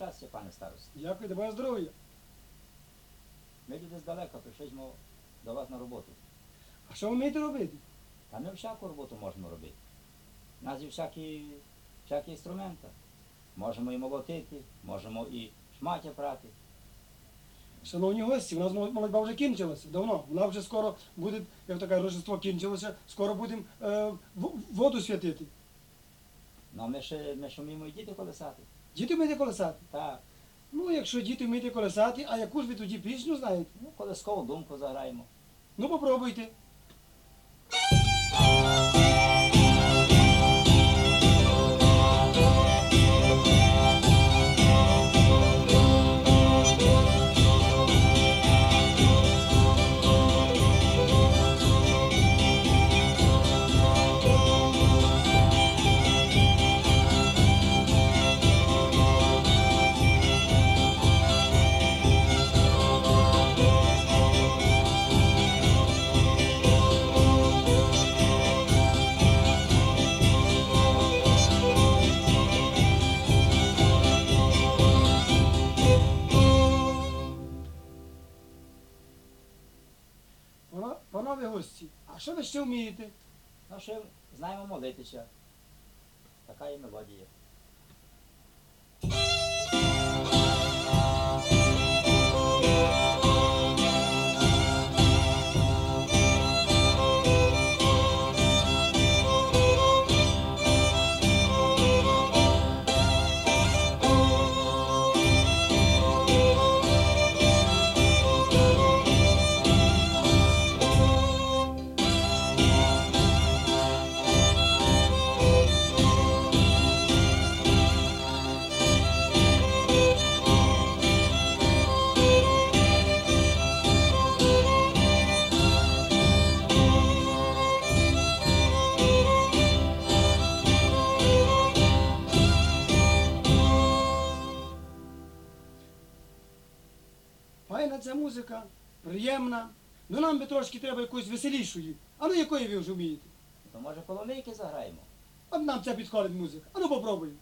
Щастя, пане старості. Дякую, тебе здоров'я. Ми люди здалека прийшли до вас на роботу. А що ви вмієте робити? Та ми всяку роботу можемо робити. У нас є всякі, всякі інструменти. Можемо і молотити, можемо і шмаття прати. Шановні гості, у нас молодьба вже кінчилася давно. Вона вже скоро буде, як таке Рождество кінчилося, скоро будемо е, воду святити. Ну ми ще, ми ще вміємо і діти колесати. Діти вміють колесати? Так, Ну, якщо діти вміють колесати, а яку ж ви тоді пісню знаєте? ну колескову думку заграємо. Ну, попробуйте. Пана- гості, а що ви ще вмієте? Ну ще знаємо молитися. Така є мелодія. Файна ця музика, приємна. Ну нам би трошки треба якоїсь веселішої. А ну якої ви вже вмієте? То може полонейки заграємо? От нам ця підходить музика. А ну попробуємо.